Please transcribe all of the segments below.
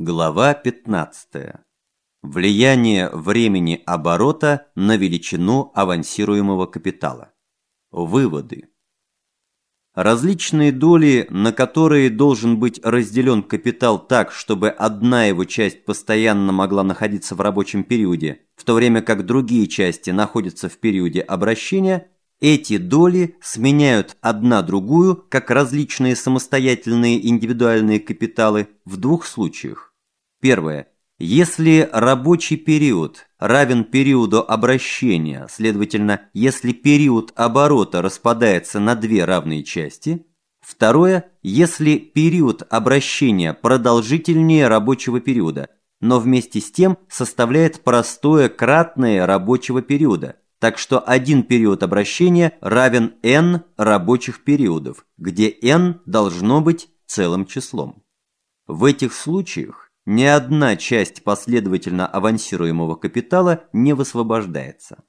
Глава 15. Влияние времени оборота на величину авансируемого капитала. Выводы. Различные доли, на которые должен быть разделен капитал так, чтобы одна его часть постоянно могла находиться в рабочем периоде, в то время как другие части находятся в периоде обращения, эти доли сменяют одна другую, как различные самостоятельные индивидуальные капиталы, в двух случаях. Первое. Если рабочий период равен периоду обращения, следовательно, если период оборота распадается на две равные части. Второе. Если период обращения продолжительнее рабочего периода, но вместе с тем составляет простое кратное рабочего периода – так что один период обращения равен n рабочих периодов, где n должно быть целым числом. В этих случаях ни одна часть последовательно авансируемого капитала не высвобождается.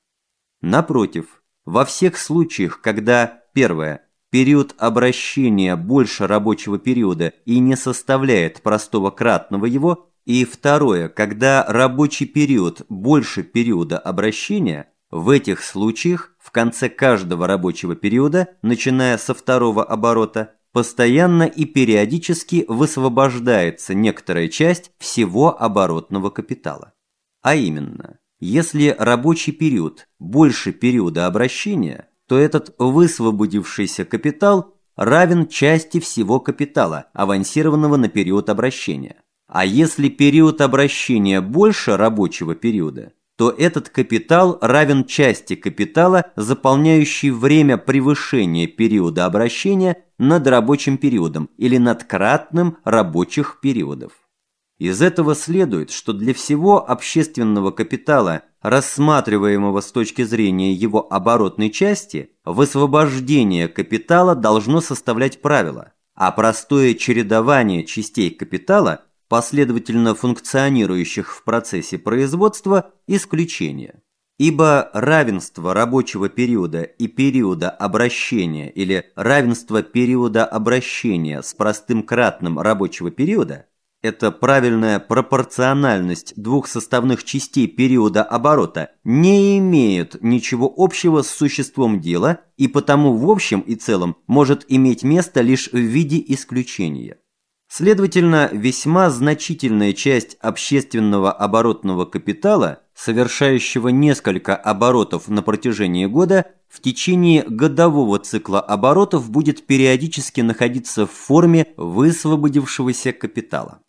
Напротив, во всех случаях, когда, первое, период обращения больше рабочего периода и не составляет простого кратного его, и второе, когда рабочий период больше периода обращения – в этих случаях в конце каждого рабочего периода, начиная со второго оборота, постоянно и периодически высвобождается некоторая часть всего оборотного капитала. А именно, если рабочий период больше периода обращения, то этот высвободившийся капитал равен части всего капитала, авансированного на период обращения. А если период обращения больше рабочего периода, то этот капитал равен части капитала, заполняющей время превышения периода обращения над рабочим периодом или над кратным рабочих периодов. Из этого следует, что для всего общественного капитала, рассматриваемого с точки зрения его оборотной части, высвобождение капитала должно составлять правило, а простое чередование частей капитала последовательно функционирующих в процессе производства, исключение. Ибо равенство рабочего периода и периода обращения или равенство периода обращения с простым кратным рабочего периода – это правильная пропорциональность двух составных частей периода оборота не имеют ничего общего с существом дела и потому в общем и целом может иметь место лишь в виде исключения. Следовательно, весьма значительная часть общественного оборотного капитала, совершающего несколько оборотов на протяжении года, в течение годового цикла оборотов будет периодически находиться в форме высвободившегося капитала.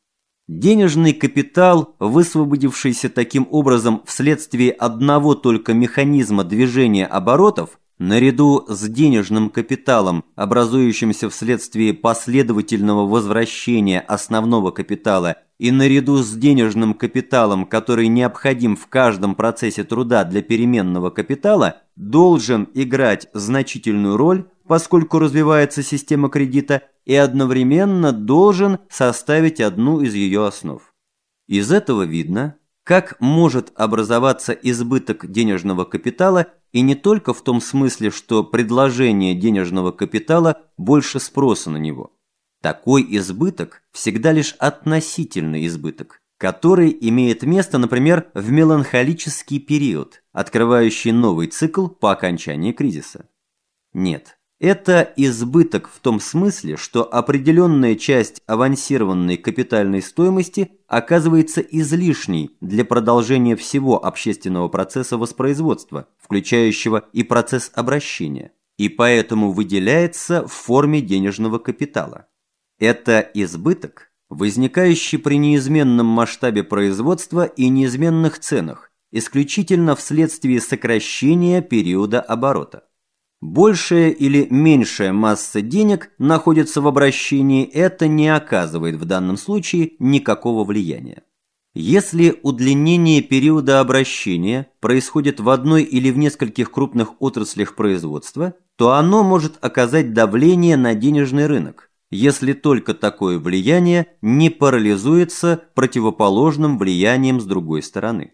Денежный капитал, высвободившийся таким образом вследствие одного только механизма движения оборотов, Наряду с денежным капиталом, образующимся вследствие последовательного возвращения основного капитала, и наряду с денежным капиталом, который необходим в каждом процессе труда для переменного капитала, должен играть значительную роль, поскольку развивается система кредита, и одновременно должен составить одну из ее основ. Из этого видно, как может образоваться избыток денежного капитала и не только в том смысле, что предложение денежного капитала больше спроса на него. Такой избыток всегда лишь относительный избыток, который имеет место, например, в меланхолический период, открывающий новый цикл по окончании кризиса. Нет, это избыток в том смысле, что определенная часть авансированной капитальной стоимости оказывается излишней для продолжения всего общественного процесса воспроизводства, включающего и процесс обращения, и поэтому выделяется в форме денежного капитала. Это избыток, возникающий при неизменном масштабе производства и неизменных ценах, исключительно вследствие сокращения периода оборота. Большая или меньшая масса денег находится в обращении, это не оказывает в данном случае никакого влияния. Если удлинение периода обращения происходит в одной или в нескольких крупных отраслях производства, то оно может оказать давление на денежный рынок, если только такое влияние не парализуется противоположным влиянием с другой стороны.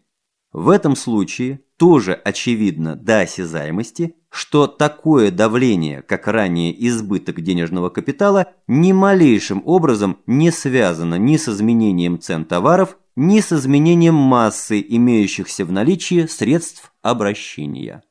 В этом случае тоже очевидно до осязаемости, что такое давление, как ранее избыток денежного капитала, ни малейшим образом не связано ни с изменением цен товаров, ни с изменением массы имеющихся в наличии средств обращения.